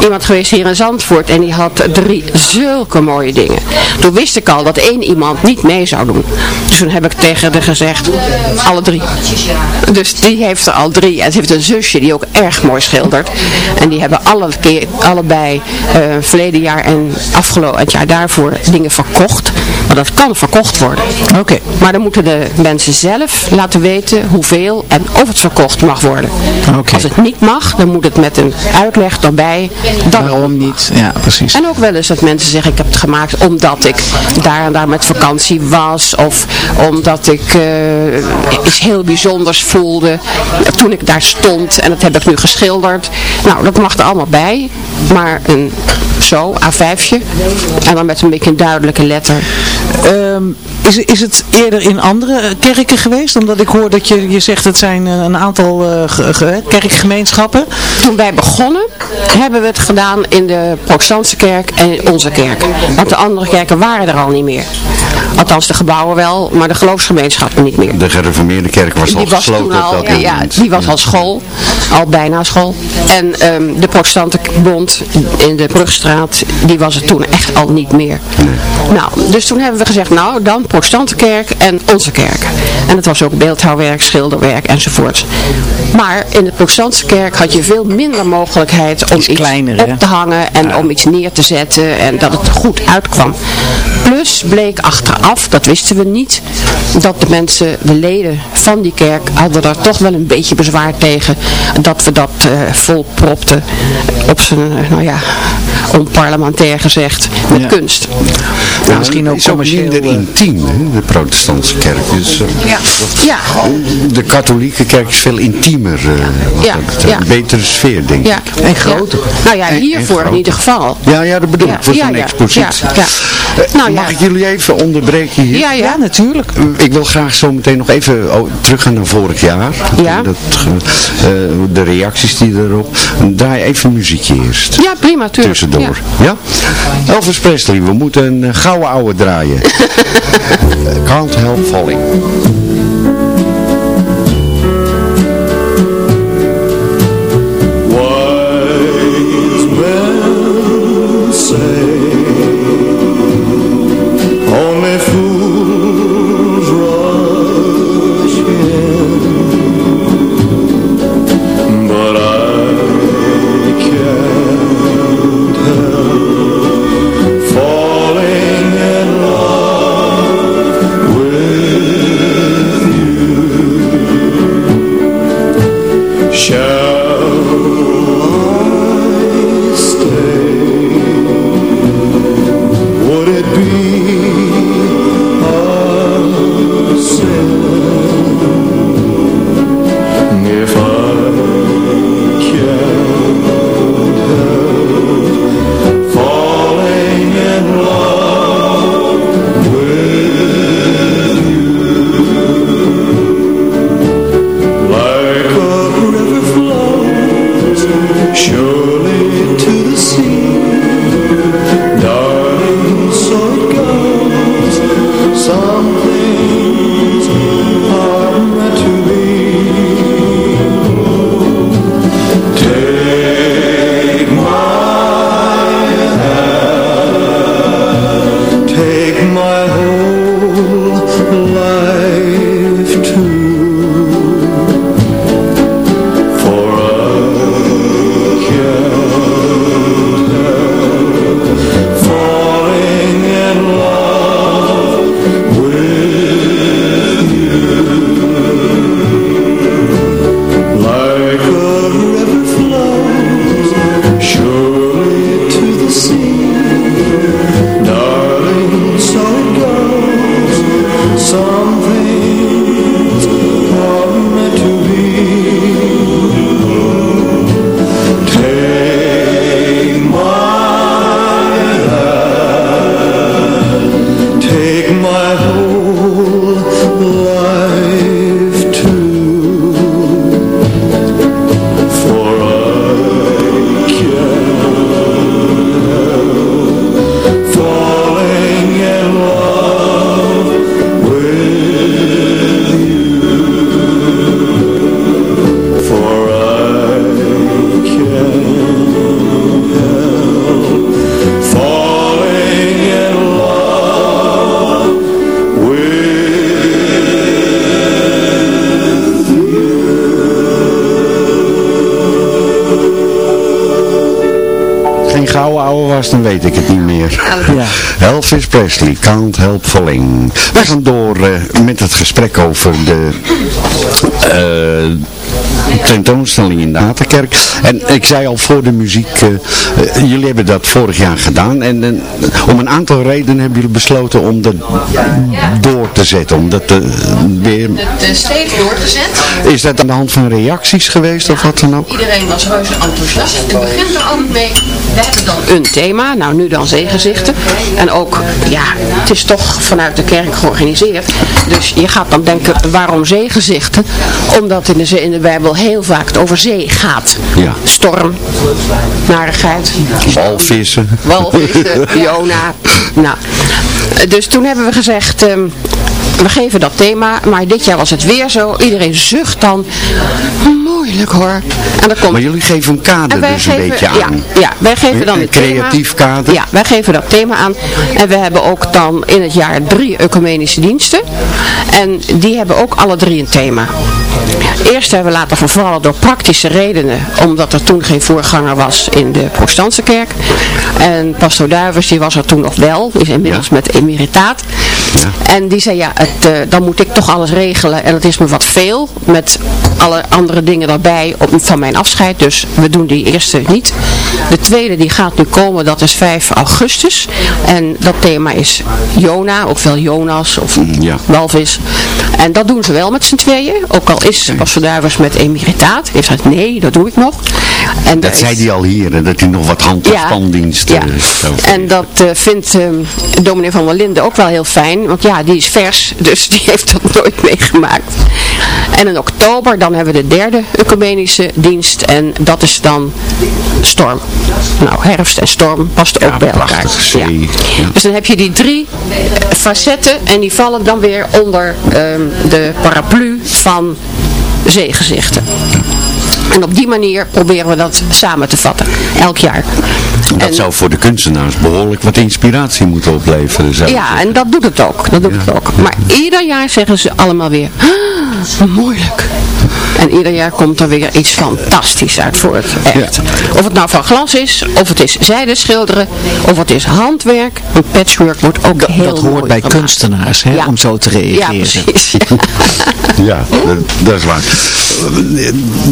iemand geweest hier in Zandvoort en die had drie zulke mooie dingen. Toen wist ik al dat één iemand niet mee zou doen. Dus toen heb ik tegen haar gezegd, alle drie. Dus die heeft er al drie. En ze heeft een zusje die ook erg mooi schildert. En die hebben alle keer, allebei eh, verleden jaar en afgelopen het jaar daarvoor dingen verkocht. Maar dat kan verkocht worden. Oké. Maar dan moeten de mensen zelf laten weten hoeveel en of het verkocht mag worden. Oké. Als het niet mag, dan moet het met een uitleg erbij. Waarom niet? Ja, precies. en ook wel eens dat mensen zeggen, ik heb het gemaakt omdat ik daar en daar met vakantie was. Of omdat ik eh, iets heel bijzonders voelde toen ik daar stond. En dat heb ik nu geschilderd. Nou, dat mag er allemaal bij. Maar een zo, A5'tje. En dan met een beetje een duidelijke letter. Ehm, is, is het eerder in andere kerken geweest? Omdat ik hoor dat je, je zegt het zijn eh, een aantal eh, ge- ge- kerkgemeenschappen. Toen wij begonnen, hebben we het gedaan in de protestantse kerk en in onze kerk. Want de andere kerken waren er al niet meer. Althans de gebouwen wel, maar de geloofsgemeenschap niet meer. De gereformeerde kerk was al was gesloten toen op al, dat ja, moment. die was al school, al bijna school. En ehm, de protestantenbond in de Brugstraat, die was er toen echt al niet meer. Nou, dus toen hebben we gezegd, nou dan protestantenkerk en onze kerk. En het was ook beeldhouwwerk, schilderwerk enzovoort. Maar in de protestantse kerk had je veel minder mogelijkheid om iets, op te hangen en om iets neer te zetten en dat het goed uitkwam. Plus bleek achteraf, dat wisten we niet, dat de mensen, de leden van die kerk, hadden daar toch wel een beetje bezwaar tegen dat we dat eh vol propten op zijn, eh, nou ja, onparlementair gezegd, met kunst. Ja, misschien ook commercieel, minder eh, intiem, hè, de protestantse kerk. Dus, Ja, ja, De katholieke kerk is veel intiemer. eh, wat Ja, ja. Een betere sfeer, denk ja. ik. En groter. Ja. Nou ja, En- en hiervoor in ieder geval. Ja, ja, dat bedoel Ja, ik, voor ja, zo'n ja, expositie. ja, ja. Nou, Mag ja. ik jullie even onderbreken hier? Ja, ja. natuurlijk. Ik wil graag zo meteen nog even oh, teruggaan naar vorig jaar. Ja. Dat, eh, de reacties die erop. Draai even muziekje eerst. Ja, prima, tuurlijk. Tussendoor. Ja. Ja? Elvis Presley, we moeten een gouden ouwe draaien. Can't help falling. My Presley, Can't Help Falling. Wij gaan door eh, met het gesprek over de eh, tentoonstelling in de Waterkerk. En ik zei al voor de muziek, eh, jullie hebben dat vorig jaar gedaan. En om een aantal redenen hebben jullie besloten om dat door te zetten. Om dat weer... Het steeds doorgezet. Is dat aan de hand van reacties geweest of wat dan ook? Iedereen was reuze enthousiast. Het begint er altijd mee. We hebben dan een thema, nou nu dan zeegezichten. En ook, ja, het is toch vanuit de kerk georganiseerd. Dus je gaat dan denken, waarom zeegezichten? Omdat in de, in de Bijbel heel vaak het over zee gaat. Ja. Storm, narigheid, Walvissen. walvissen, Jona. Nou, Dus toen hebben we gezegd, ehm, we geven dat thema, maar dit jaar was het weer zo. Iedereen zucht dan, moeilijk hoor. En dan komt Maar jullie geven een kader dus een geven, beetje aan. Ja, wij geven dan Een het thema. creatief kader. Ja, wij geven dat thema aan. En we hebben ook dan in het jaar drie ecumenische diensten. En die hebben ook alle drie een thema. Eerst hebben we laten vervallen door praktische redenen, omdat er toen geen voorganger was in de protestantse kerk. En pastor Duivers, die was er toen nog wel, is inmiddels met emeritaat. En die zei, ja, het, eh, dan moet ik toch alles regelen en het is me wat veel, met alle andere dingen daarbij op, van mijn afscheid, dus we doen die eerste niet. De tweede die gaat nu komen, dat is 5 augustus. En dat thema is Jona, ofwel Jonas, of walvis. En dat doen ze wel met z'n tweeën, ook al is pastor Duivers met emeritaat. Hij zegt, nee, dat doe ik nog. En daar Dat zei is- hij al hier, hè, dat hij nog wat hand- en Ja. Ja. En dat eh, vindt ehm, dominee van der Linden ook wel heel fijn, want ja, die is vers, dus die heeft dat nooit meegemaakt. En in oktober, dan hebben we de derde ecumenische dienst en dat is dan storm. Nou, herfst en storm past ook bij elkaar. Ja. Dus dan heb je die drie facetten en die vallen dan weer onder ehm, de paraplu van zeegezichten. En op die manier proberen we dat samen te vatten, elk jaar. Dat En- zou voor de kunstenaars behoorlijk wat inspiratie moeten opleveren. Zou Ja, en dat doet het ook. Dat doet het ook. Maar ieder jaar zeggen ze allemaal weer, "Ah, moeilijk. En ieder jaar komt er weer iets fantastisch uit voort. Echt. Of het nou van glas is, of het is zijde schilderen, of het is handwerk. Een patchwork wordt ook heel Dat hoort mooi bij gemaakt. kunstenaars, hè, Ja. om zo te reageren. Ja, precies. Ja, dat, dat is waar.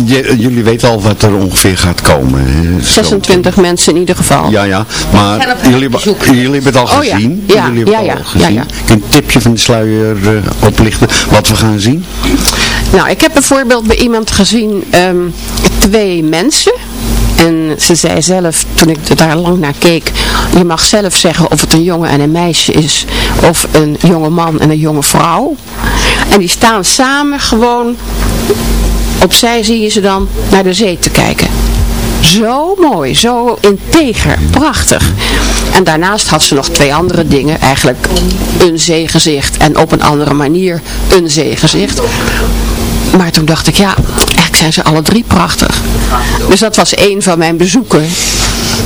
J- jullie weten al wat er ongeveer gaat komen. hè? Zo. 26 mensen in ieder geval. Ja, ja, maar jullie, hebben- jullie hebben het al Oh ja, gezien. ja, jullie hebben ja, het ja, al ja, gezien. een tipje van de sluier eh, oplichten wat we gaan zien? Nou, ik heb bijvoorbeeld bij iemand gezien ehm, twee mensen. En ze zei zelf, toen ik daar lang naar keek, je mag zelf zeggen of het een jongen en een meisje is, of een jonge man en een jonge vrouw. En die staan samen gewoon, opzij zie je ze dan, naar de zee te kijken. Zo mooi, zo integer, prachtig. En daarnaast had ze nog twee andere dingen. Eigenlijk een zeegezicht en op een andere manier een zeegezicht. Maar toen dacht ik, ja, eigenlijk zijn ze alle drie prachtig. Dus dat was een van mijn bezoeken,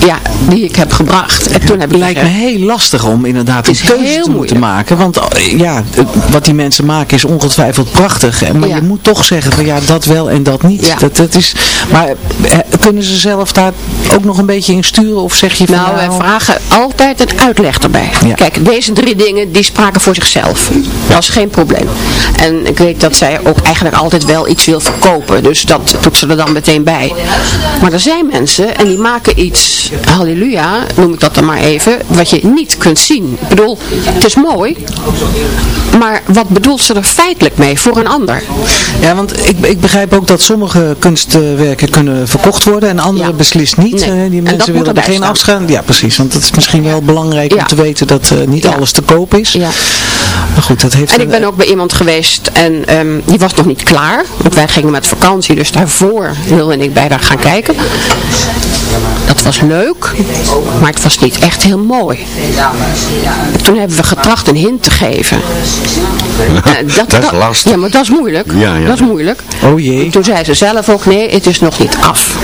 ja, die ik heb gebracht. En toen heb ik lijkt me heel lastig om inderdaad een keuze te moeten maken. Want eh, ja, wat die mensen maken is ongetwijfeld prachtig. Maar Ja. je moet toch zeggen van ja, dat wel en dat niet. Ja. Dat, dat is, maar eh, kunnen ze zelf daar ook nog een beetje in sturen? Of zeg je van nou, wij vragen altijd een uitleg erbij. Ja. Kijk, deze drie dingen, die spraken voor zichzelf. Dat is geen probleem. En ik weet dat zij ook eigenlijk altijd wel iets wil verkopen. Dus dat doet ze er dan meteen bij. Maar er zijn mensen en die maken iets, halleluja, noem ik dat dan maar even, wat je niet kunt zien. Ik bedoel, het is mooi, maar wat bedoelt ze er feitelijk mee voor een ander? Ja, want ik, ik begrijp ook dat sommige kunstwerken kunnen verkocht worden en andere Ja. beslist niet. Nee. Eh, Die mensen willen er geen staan. Ja, precies. Want het is misschien wel belangrijk om te weten dat eh, niet Ja. alles te koop is. Ja. Maar goed, dat heeft... En ik ben ook bij iemand geweest en ehm, die was nog niet klaar. Want wij gingen met vakantie, dus daarvoor Wil en ik bij haar gaan kijken. Dat was leuk, maar het was niet echt heel mooi. Toen hebben we getracht een hint te geven. Eh, Dat is lastig. Ja, maar dat is moeilijk. Ja, ja. Dat is moeilijk. Oh jee. Toen zei ze zelf ook, nee, het is nog niet af.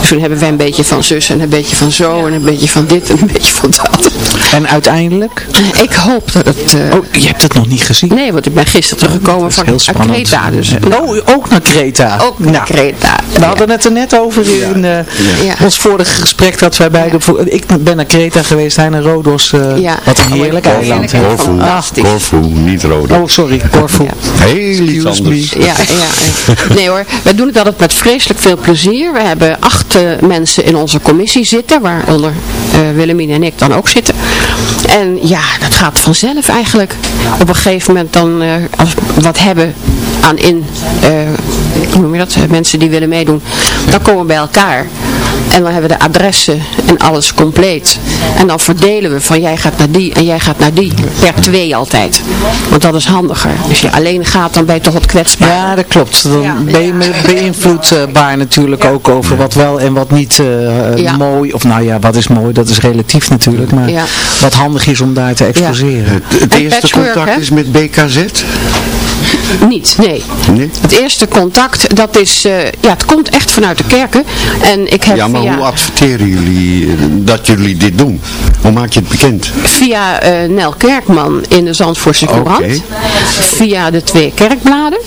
Dus toen hebben wij een beetje van zus en een beetje van zo en een beetje van dit en een beetje van dat. En uiteindelijk? Ik hoop dat het... eh, Oh, je hebt het nog niet gezien? Nee, want ik ben gisteren teruggekomen Dat is van heel uit spannend. Kreta. Dus, Oh, ook naar Kreta. Ook naar Kreta. We hadden het er net over in eh, Ja. ons vorige gesprek dat wij beide... voor- Ik ben naar Kreta geweest, hij naar Rodos. eh, Ja. Wat een heerlijk Oh, eiland. Corfu, Fantastisch. Corfu, niet rode. Oh, sorry, Corfu. Heel iets Excuse anders. me. Ja, ja, ja. Nee hoor, wij doen het altijd met vreselijk veel plezier. We hebben acht eh, mensen in onze commissie zitten, waaronder eh Willemien en ik dan ook zitten. En ja, dat gaat vanzelf eigenlijk. Op een gegeven moment dan, eh, als we wat hebben aan in, eh, hoe noem je dat, eh, mensen die willen meedoen, dan komen we bij elkaar. En dan hebben we de adressen en alles compleet. En dan verdelen we van jij gaat naar die en jij gaat naar die. Per twee altijd. Want dat is handiger. Als je alleen gaat, dan ben je toch wat kwetsbaar. Ja, dat klopt. Dan ben je beïnvloedbaar natuurlijk ook over wat wel en wat niet eh, Ja. mooi, of nou ja, wat is mooi, dat is relatief natuurlijk, maar Ja. wat handig is om daar te exposeren. Het, eerste contact hè? is met BKZ? Niet, nee. Nee? Het eerste contact, dat is, eh, ja, het komt echt vanuit de kerken. En ik heb Ja, maar via, hoe adverteren jullie eh, dat jullie dit doen? Hoe maak je het bekend? via eh, Nel Kerkman in de Zandvoortse Oké. Courant. Via de twee kerkbladen.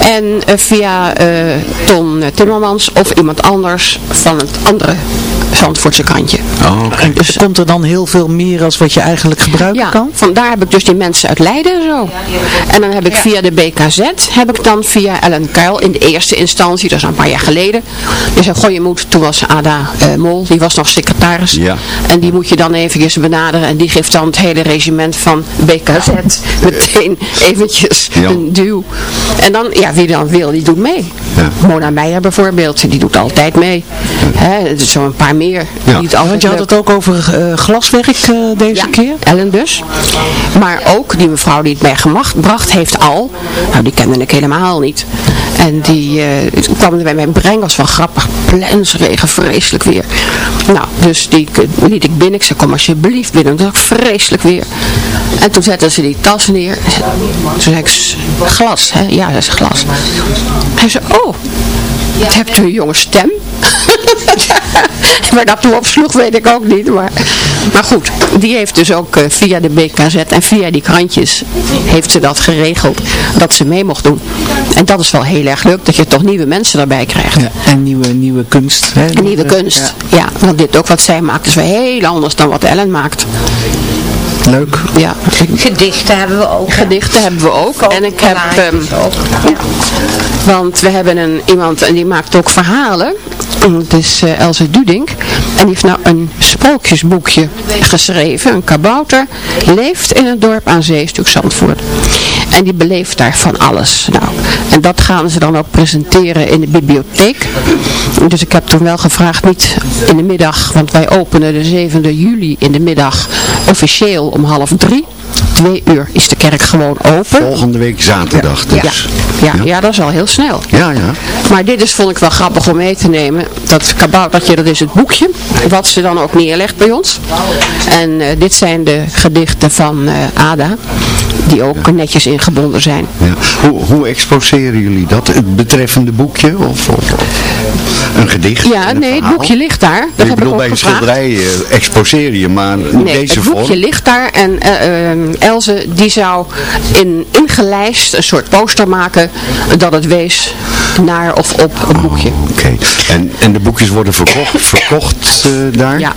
En via eh, Ton Timmermans of iemand anders van het andere Zandvoortse kantje. Oh, En dus komt er dan heel veel meer als wat je eigenlijk gebruiken Ja, kan? vandaar heb ik dus die mensen uit Leiden en zo. En dan heb ik via de BKZ, heb ik dan via Ellen Kuil in de eerste instantie, dat is al een paar jaar geleden. Die zei, goh je moet, toen was Ada eh, Mol, die was nog secretaris. Ja. En die moet je dan eventjes benaderen en die geeft dan het hele regiment van BKZ meteen eventjes Ja. een duw. En dan, ja, wie dan wil, die doet mee. Ja. Mona Meijer bijvoorbeeld, die doet altijd mee. Hè, is zo een paar meer. Ja. Die het altijd Want je had het ook over eh, glaswerk eh, deze ja, keer? Ellen dus. Maar ook die mevrouw die het meegebracht heeft al, nou die kende ik helemaal niet. En die eh, kwam er bij mij brengen, was wel grappig. Plensregen, vreselijk weer. Nou, dus die liet ik binnen. Ik zei, kom alsjeblieft binnen. Dat was vreselijk weer. En toen zetten ze die tas neer. Toen zei ik, "S- glas, hè? Ja, dat is glas. Hij zei, oh, hebt u een jonge stem? Waar dat toe op sloeg, weet ik ook niet. Maar, maar goed, die heeft dus ook eh, via de BKZ en via die krantjes heeft ze dat geregeld. Dat ze mee mocht doen. En dat is wel heel erg leuk, dat je toch nieuwe mensen erbij krijgt. Ja, en nieuwe, nieuwe kunst. Hè? En nieuwe kunst. Ja. want dit ook wat zij maakt is wel heel anders dan wat Ellen maakt. Leuk. Ja. Gedichten hebben we ook. Gedichten hebben we ook. En ik heb, ehm, ja. want we hebben een, iemand en die maakt ook verhalen. Het is eh, Else Dudink. En die heeft nou een sprookjesboekje geschreven. Een kabouter leeft in een dorp aan zee, stuk Zandvoort. En die beleeft daar van alles. Nou, en dat gaan ze dan ook presenteren in de bibliotheek. Dus ik heb toen wel gevraagd, niet in de middag, want wij openen de 7e juli in de middag officieel om half drie. Twee uur is de kerk gewoon open. Volgende week zaterdag dus. Ja, ja, ja, dat is al heel snel. Ja, ja. Maar dit is, vond ik wel grappig om mee te nemen. Dat kaboutertje, dat is het boekje. Wat ze dan ook neerlegt bij ons. En eh, dit zijn de gedichten van eh, Ada. Die ook netjes ingebonden zijn. Ja. Hoe, hoe exposeren jullie dat? Het betreffende boekje? Of, of, of een gedicht? Ja, nee, het boekje ligt daar. Dat ik bedoel, ik bij een schilderij eh, exposeer je, maar in Nee, deze het boekje vorm... ligt daar en eh, eh, Elze die zou in ingelijst een soort poster maken dat het wees naar of op een boekje. Oké. En, en de boekjes worden verkocht, verkocht eh, daar? Ja,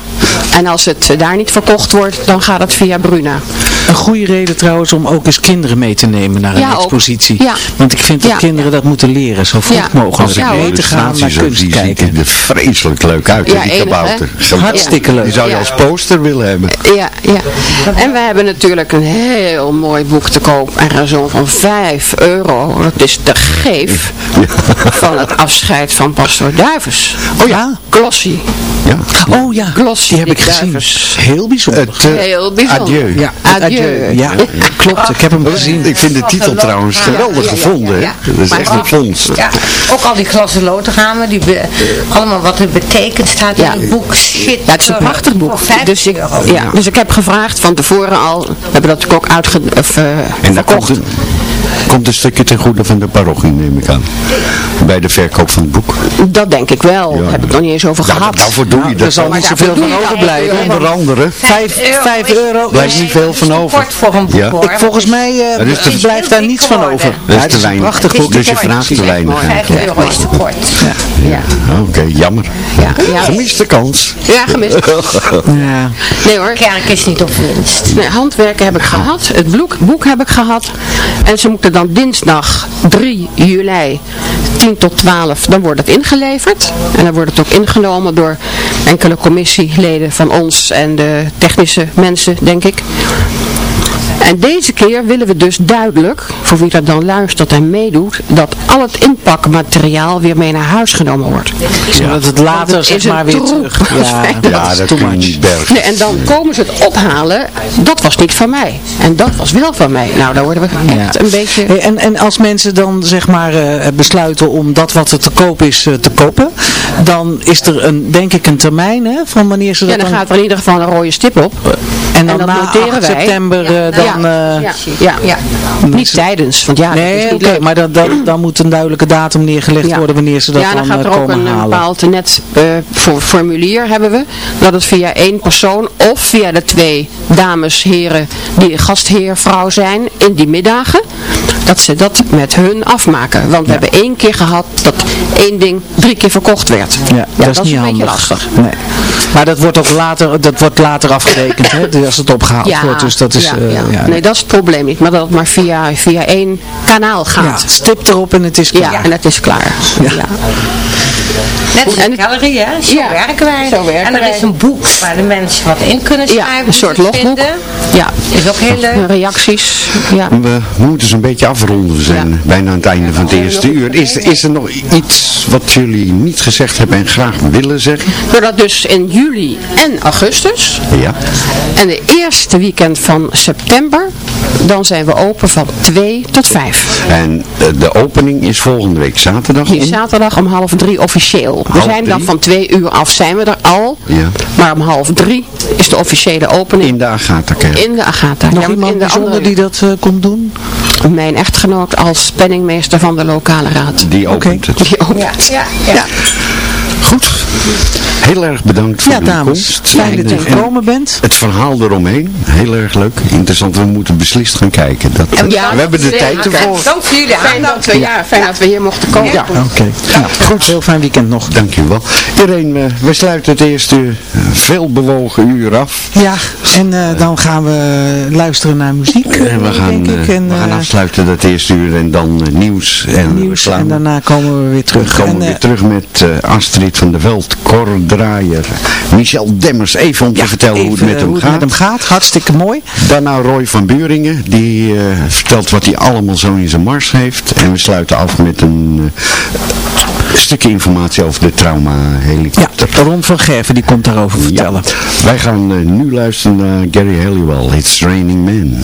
en als het daar niet verkocht wordt, dan gaat het via Bruna. Een goede reden trouwens om ook eens kinderen mee te nemen naar een Ja, ook. expositie. Ja. Want ik vind dat Ja. kinderen dat moeten leren, zo vroeg Ja. mogelijk. Ja, mee te gaan naar kunst ziet kijken. hij er vreselijk leuk uit, Ja, die enig, kabouter. Zo- Hartstikke leuk. Die zou je Ja. als poster willen hebben. Ja, ja. En we hebben natuurlijk een heel mooi boek te koop. En zo'n van 5 euro. Dat is de geef van het afscheid van Pastor Duivens. Oh ja? Glossy. Ja. Oh ja, Glossy. Die heb ik gezien. Heel bijzonder. Het, eh, Heel bijzonder. Adieu. ja, Adieu. Ja, klopt. Ik heb hem gezien. Ik vind de titel trouwens geweldig gevonden. Dat is echt een vondst. Ja, ook al die klassenlotenramen, die be- allemaal wat het betekent staat Ja. in het boek. Shit. Ja, het is een prachtig boek. Voor 50 Dus ik, ja, dus ik heb gevraagd van tevoren al. We hebben dat natuurlijk ook uitge, of, eh, En daar komt een, komt een stukje ten goede van de parochie, neem ik aan. Bij de verkoop van het boek. Dat denk ik wel. Daar heb ik nog niet eens over Nou, gehad. daarvoor doe je Nou, dat. er zal niet zoveel van overblijven. Onder andere. Vijf, vijf euro. Blijft niet veel van over. Kort voor een boek Ja. hoor. Ik, volgens mij eh, blijft daar niets van over. Dat Ja, is te weinig. prachtig is boek. Dus je vraagt te weinig. Vijf euro is te kort. Ja. Oké, jammer. Ja, ja. Gemiste kans. ja, gemist. Ja. Nee hoor. Kerk is niet op winst. Nee, handwerken heb ik gehad. Het boek, boek heb ik gehad. En ze dan dinsdag 3 juli 10 tot 12, dan wordt het ingeleverd. En dan wordt het ook ingenomen door enkele commissieleden van ons en de technische mensen, denk ik. En En deze keer willen we dus duidelijk, voor wie dat dan luistert en meedoet, dat al het inpakmateriaal weer mee naar huis genomen wordt. Zodat het later Want het is zeg maar weer terug. Ja, Ja, dat je niet bergen. Nee, en dan komen ze het ophalen, dat was niet van mij. En dat was wel van mij. Nou, daar worden we echt een beetje... Hey, En, en als mensen dan zeg maar eh, besluiten om dat wat er te koop is eh, te kopen, dan is er een, denk ik een termijn hè, van wanneer ze dat Ja, dan gaat er in ieder geval een rode stip op. En dan dat na 8 wij. september eh, dan... ja, eh, ja, ja, Niet tijdens, want ja, dat is Nee, niet oké, maar dan, dan, dan moet een duidelijke datum neergelegd Ja. worden wanneer ze dat ja, dan, dan gaat eh, er ook komen een halen. bepaald net eh, voor, formulier hebben we. Dat het via één persoon of via de twee dames, heren die gastheer, vrouw zijn in die middagen. Dat ze dat met hun afmaken. Want we hebben één keer gehad dat één ding drie keer verkocht werd. Ja, dat is niet een handig. lastig. Nee. Maar dat wordt ook later, dat wordt later afgerekend, hè, dus als het opgehaald wordt. Dus dat is, eh. Nee, dat is het probleem niet. Maar dat het maar via, via één kanaal gaat. Ja, stip erop en het is klaar. Ja, en het is klaar. Ja. Net als de galerie, hè? Zo Ja, werken wij. zo werken en er wij. is een boek waar de mensen wat in kunnen Ja, schrijven. een soort logboek. Ja. Is ook heel leuk. Reacties. Ja. We moeten ze een beetje afronden. We zijn bijna aan het einde van het eerste uur. Is, is er nog iets wat jullie niet gezegd hebben en graag willen zeggen? Doordat dus in juli en augustus Ja. en de eerste weekend van september, dan zijn we open van 2 tot 5. En eh, de opening is volgende week zaterdag Die om... zaterdag om half drie officieel. We zijn dan van twee uur af zijn we er al. Ja. Maar om half drie is de officiële opening. In de Agatha-kerk. In de Agatha. Nog Ja, iemand in de bijzonder andere- die dat eh, komt doen? Mijn echtgenoot als penningmeester van de lokale raad. Die opent het. Die opent. Ja, ja. Ja. Goed. Heel erg bedankt voor Ja, dames. komst. Fijn dat u En- gekomen bent. Het verhaal eromheen, heel erg leuk. Interessant, we moeten beslist gaan kijken. Dat, Ja, we hebben de ja, tijd ervoor. Dank voor jullie Fijn dat, we, ja, fijn dat we hier mochten komen. Ja, Oké. Nou, goed. Heel fijn weekend nog. dankjewel. Irene, eh, we sluiten het eerste eh, veel bewogen uur af. Ja, en eh, dan gaan we luisteren naar muziek, En we eh, gaan, denk ik. eh, En, we gaan eh, afsluiten dat eerste uur en dan eh, nieuws en nieuws reclame. en daarna komen we weer terug. We komen En, eh, weer terug met eh, Astrid van der Veld, Cor Draaier, Michel Demmers. Even om te vertellen hoe het met hem hoe het gaat. met hem gaat. Hartstikke mooi. Daarna Roy van Buringen, die eh, vertelt wat hij allemaal zo in zijn mars heeft. En we sluiten af met een eh, stukje informatie over de trauma-helikopter. Ja, Ron van Gerven die komt daarover vertellen. Wij gaan eh, nu luisteren naar Gary Halliwell, It's Raining Men.